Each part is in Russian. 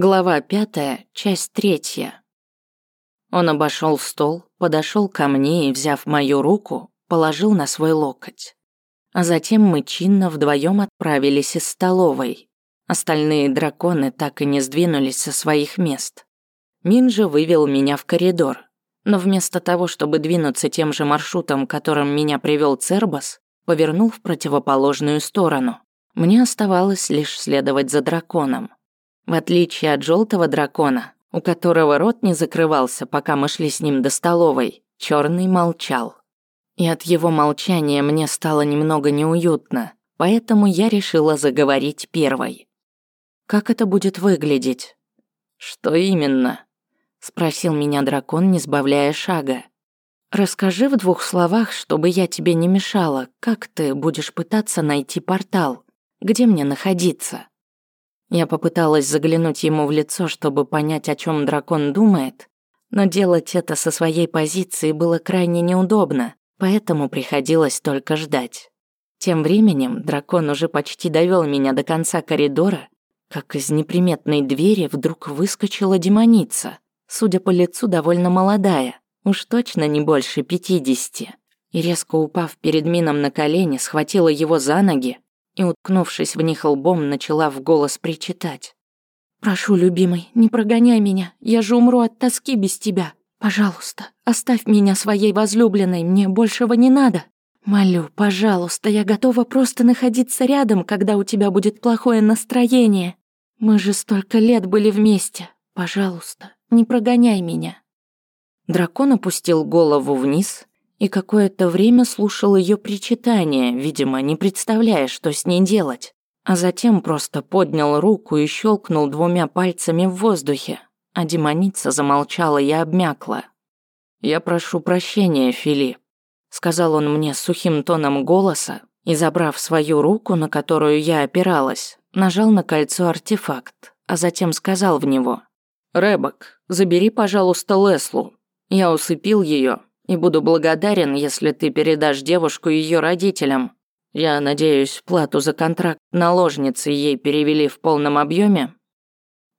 Глава пятая, часть третья. Он обошел стол, подошел ко мне и, взяв мою руку, положил на свой локоть. А затем мы чинно вдвоем отправились из столовой. Остальные драконы так и не сдвинулись со своих мест. Мин же вывел меня в коридор. Но вместо того, чтобы двинуться тем же маршрутом, которым меня привел Цербас, повернул в противоположную сторону. Мне оставалось лишь следовать за драконом. В отличие от желтого дракона, у которого рот не закрывался, пока мы шли с ним до столовой, черный молчал. И от его молчания мне стало немного неуютно, поэтому я решила заговорить первой. «Как это будет выглядеть?» «Что именно?» – спросил меня дракон, не сбавляя шага. «Расскажи в двух словах, чтобы я тебе не мешала, как ты будешь пытаться найти портал, где мне находиться?» Я попыталась заглянуть ему в лицо, чтобы понять, о чем дракон думает, но делать это со своей позиции было крайне неудобно, поэтому приходилось только ждать. Тем временем дракон уже почти довел меня до конца коридора, как из неприметной двери вдруг выскочила демоница, судя по лицу, довольно молодая, уж точно не больше пятидесяти, и резко упав перед Мином на колени, схватила его за ноги, и, уткнувшись в них лбом, начала в голос причитать. «Прошу, любимый, не прогоняй меня, я же умру от тоски без тебя. Пожалуйста, оставь меня своей возлюбленной, мне большего не надо. Молю, пожалуйста, я готова просто находиться рядом, когда у тебя будет плохое настроение. Мы же столько лет были вместе. Пожалуйста, не прогоняй меня». Дракон опустил голову вниз, и какое-то время слушал ее причитания, видимо, не представляя, что с ней делать. А затем просто поднял руку и щелкнул двумя пальцами в воздухе, а демоница замолчала и обмякла. «Я прошу прощения, Филипп», — сказал он мне сухим тоном голоса и, забрав свою руку, на которую я опиралась, нажал на кольцо артефакт, а затем сказал в него «Рэбок, забери, пожалуйста, Леслу. Я усыпил ее, и буду благодарен, если ты передашь девушку ее родителям. Я надеюсь, плату за контракт наложницы ей перевели в полном объеме.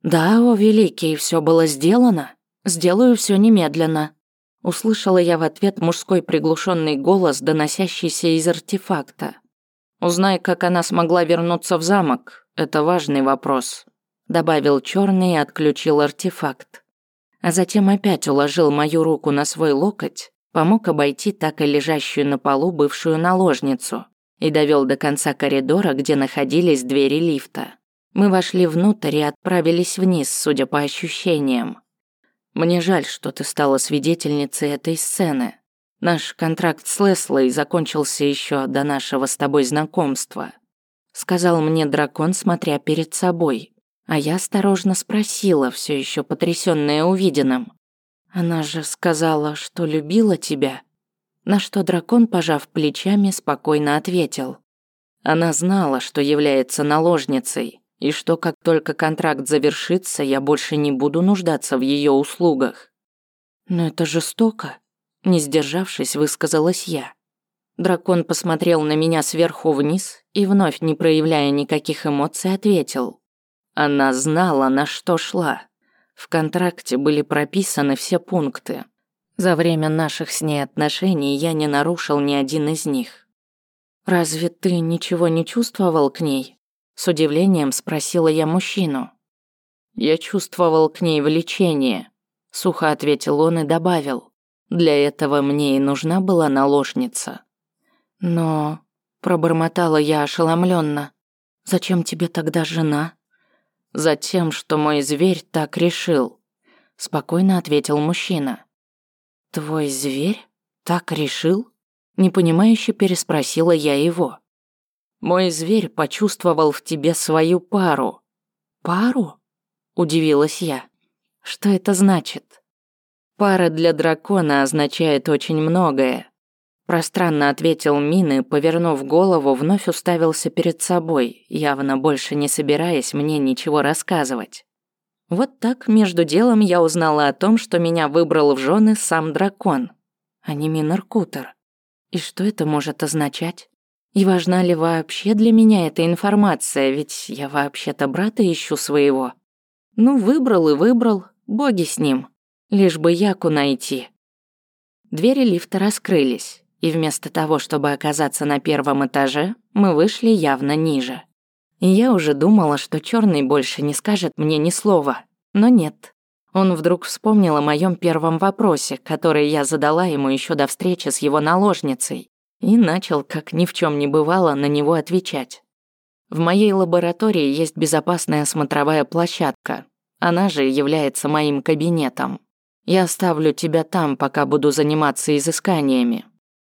Да, о великий, все было сделано. Сделаю все немедленно. Услышала я в ответ мужской приглушенный голос, доносящийся из артефакта. Узнай, как она смогла вернуться в замок. Это важный вопрос. Добавил черный и отключил артефакт. А затем опять уложил мою руку на свой локоть помог обойти так и лежащую на полу бывшую наложницу и довел до конца коридора, где находились двери лифта. Мы вошли внутрь и отправились вниз, судя по ощущениям. Мне жаль, что ты стала свидетельницей этой сцены. Наш контракт с Леслой закончился еще до нашего с тобой знакомства. Сказал мне дракон, смотря перед собой. А я осторожно спросила, все еще потрясённая увиденным. Она же сказала, что любила тебя. На что дракон, пожав плечами, спокойно ответил. Она знала, что является наложницей, и что как только контракт завершится, я больше не буду нуждаться в ее услугах. Но это жестоко, не сдержавшись, высказалась я. Дракон посмотрел на меня сверху вниз и вновь, не проявляя никаких эмоций, ответил. Она знала, на что шла. В контракте были прописаны все пункты. За время наших с ней отношений я не нарушил ни один из них. «Разве ты ничего не чувствовал к ней?» С удивлением спросила я мужчину. «Я чувствовал к ней влечение», — сухо ответил он и добавил. «Для этого мне и нужна была наложница». «Но...» — пробормотала я ошеломленно. «Зачем тебе тогда жена?» Затем, что мой зверь так решил, спокойно ответил мужчина. Твой зверь так решил? Непонимающе переспросила я его. Мой зверь почувствовал в тебе свою пару. Пару? Удивилась я. Что это значит? Пара для дракона означает очень многое. Пространно ответил Мин повернув голову, вновь уставился перед собой, явно больше не собираясь мне ничего рассказывать. Вот так между делом я узнала о том, что меня выбрал в жены сам дракон, а не Минар Кутер. И что это может означать? И важна ли вообще для меня эта информация, ведь я вообще-то брата ищу своего. Ну, выбрал и выбрал, боги с ним. Лишь бы Яку найти. Двери лифта раскрылись, и вместо того, чтобы оказаться на первом этаже, мы вышли явно ниже. И я уже думала, что черный больше не скажет мне ни слова. Но нет. Он вдруг вспомнил о моем первом вопросе, который я задала ему еще до встречи с его наложницей, и начал, как ни в чем не бывало, на него отвечать. В моей лаборатории есть безопасная смотровая площадка. Она же является моим кабинетом. Я оставлю тебя там, пока буду заниматься изысканиями.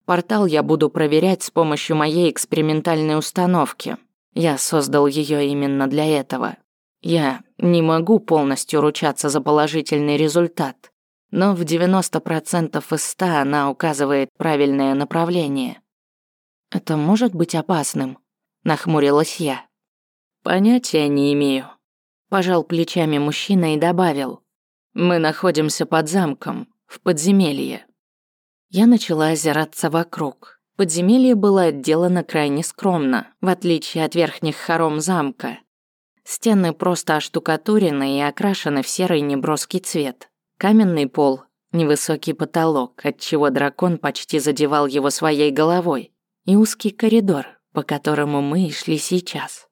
Портал я буду проверять с помощью моей экспериментальной установки. Я создал ее именно для этого. Я не могу полностью ручаться за положительный результат, но в 90% из 100 она указывает правильное направление. Это может быть опасным, нахмурилась я. Понятия не имею. Пожал плечами мужчина и добавил: Мы находимся под замком, в подземелье. Я начала озираться вокруг. Подземелье было отделано крайне скромно, в отличие от верхних хором замка. Стены просто оштукатурены и окрашены в серый неброский цвет. Каменный пол, невысокий потолок, отчего дракон почти задевал его своей головой, и узкий коридор, по которому мы и шли сейчас.